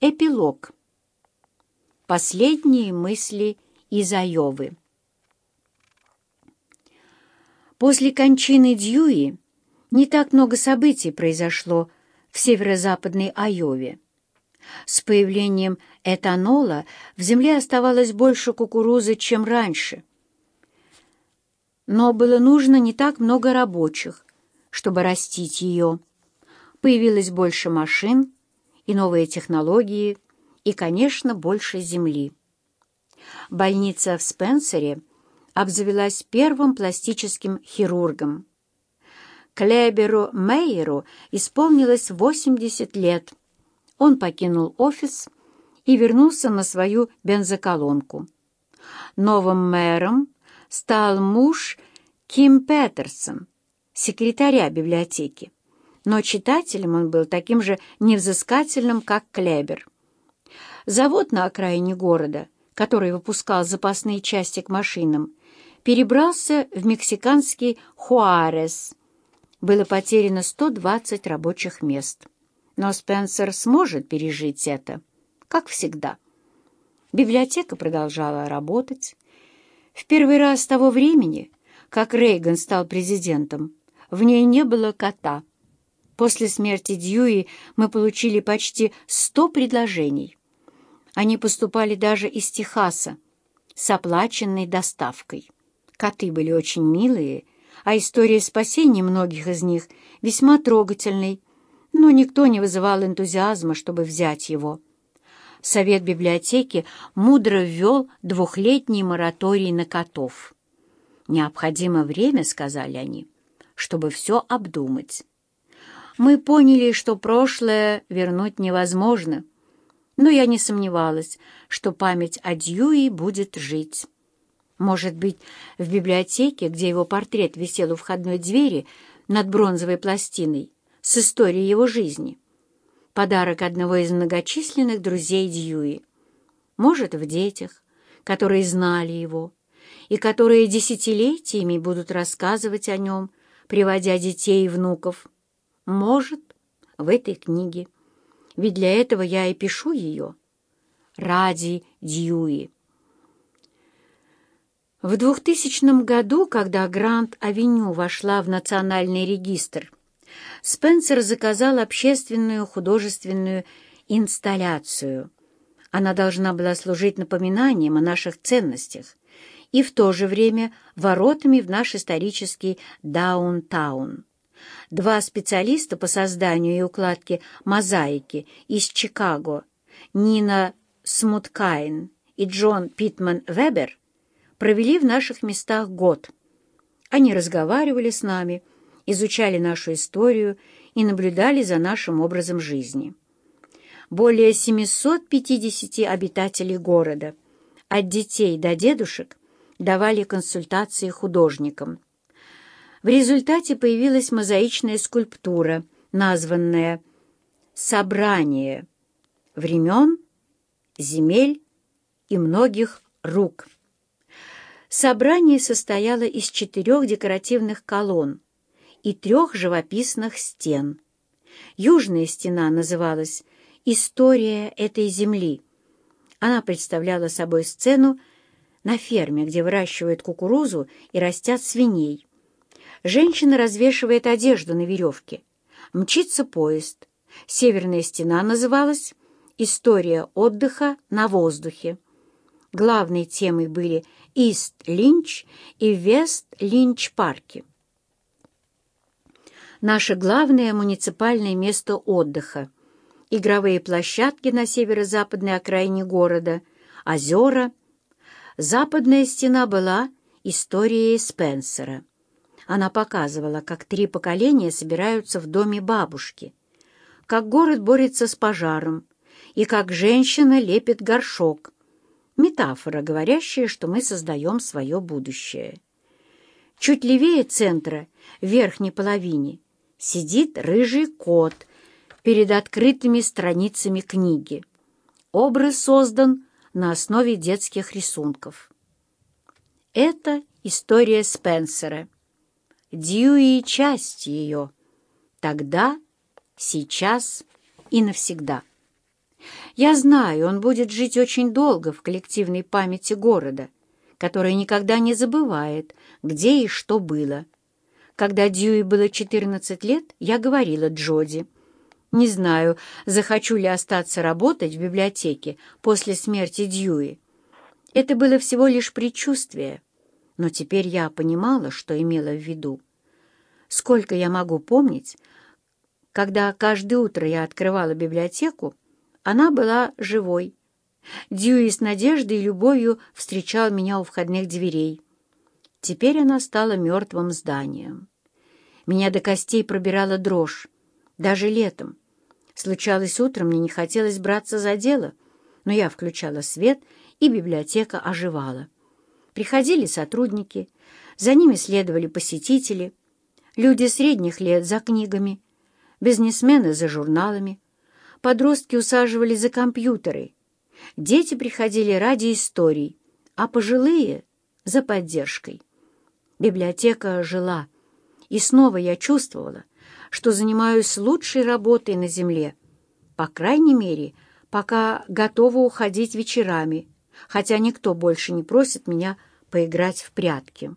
Эпилог. Последние мысли из Айовы. После кончины Дьюи не так много событий произошло в северо-западной Айове. С появлением этанола в земле оставалось больше кукурузы, чем раньше. Но было нужно не так много рабочих, чтобы растить ее. Появилось больше машин, и новые технологии, и, конечно, больше земли. Больница в Спенсере обзавелась первым пластическим хирургом. Клеберу Мейеру исполнилось 80 лет. Он покинул офис и вернулся на свою бензоколонку. Новым мэром стал муж Ким Петерсон, секретаря библиотеки но читателем он был таким же невзыскательным, как Клебер. Завод на окраине города, который выпускал запасные части к машинам, перебрался в мексиканский Хуарес. Было потеряно 120 рабочих мест. Но Спенсер сможет пережить это, как всегда. Библиотека продолжала работать. В первый раз с того времени, как Рейган стал президентом, в ней не было кота — После смерти Дьюи мы получили почти сто предложений. Они поступали даже из Техаса с оплаченной доставкой. Коты были очень милые, а история спасения многих из них весьма трогательной, но никто не вызывал энтузиазма, чтобы взять его. Совет библиотеки мудро ввел двухлетний мораторий на котов. «Необходимо время», — сказали они, — «чтобы все обдумать». Мы поняли, что прошлое вернуть невозможно, но я не сомневалась, что память о Дьюи будет жить. Может быть, в библиотеке, где его портрет висел у входной двери над бронзовой пластиной с историей его жизни. Подарок одного из многочисленных друзей Дьюи. Может, в детях, которые знали его, и которые десятилетиями будут рассказывать о нем, приводя детей и внуков. Может, в этой книге. Ведь для этого я и пишу ее. Ради Дьюи. В 2000 году, когда Гранд-авеню вошла в национальный регистр, Спенсер заказал общественную художественную инсталляцию. Она должна была служить напоминанием о наших ценностях и в то же время воротами в наш исторический даунтаун. Два специалиста по созданию и укладке мозаики из Чикаго, Нина Смуткайн и Джон Питман Вебер, провели в наших местах год. Они разговаривали с нами, изучали нашу историю и наблюдали за нашим образом жизни. Более 750 обитателей города, от детей до дедушек, давали консультации художникам. В результате появилась мозаичная скульптура, названная «Собрание времен, земель и многих рук». Собрание состояло из четырех декоративных колонн и трех живописных стен. Южная стена называлась «История этой земли». Она представляла собой сцену на ферме, где выращивают кукурузу и растят свиней. Женщина развешивает одежду на веревке. Мчится поезд. Северная стена называлась «История отдыха на воздухе». Главной темой были Ист-Линч и Вест-Линч-парки. Наше главное муниципальное место отдыха. Игровые площадки на северо-западной окраине города, озера. Западная стена была историей Спенсера. Она показывала, как три поколения собираются в доме бабушки, как город борется с пожаром и как женщина лепит горшок. Метафора, говорящая, что мы создаем свое будущее. Чуть левее центра, в верхней половине, сидит рыжий кот перед открытыми страницами книги. Образ создан на основе детских рисунков. Это история Спенсера. Дьюи — часть ее. Тогда, сейчас и навсегда. Я знаю, он будет жить очень долго в коллективной памяти города, который никогда не забывает, где и что было. Когда Дьюи было 14 лет, я говорила Джоди, «Не знаю, захочу ли остаться работать в библиотеке после смерти Дьюи. Это было всего лишь предчувствие, но теперь я понимала, что имела в виду. Сколько я могу помнить, когда каждое утро я открывала библиотеку, она была живой. Дьюи с надеждой и любовью встречал меня у входных дверей. Теперь она стала мертвым зданием. Меня до костей пробирала дрожь, даже летом. Случалось утром, мне не хотелось браться за дело, но я включала свет, и библиотека оживала. Приходили сотрудники, за ними следовали посетители, люди средних лет за книгами, бизнесмены за журналами, подростки усаживали за компьютеры, дети приходили ради историй, а пожилые — за поддержкой. Библиотека жила, и снова я чувствовала, что занимаюсь лучшей работой на земле, по крайней мере, пока готова уходить вечерами, хотя никто больше не просит меня поиграть в прятки.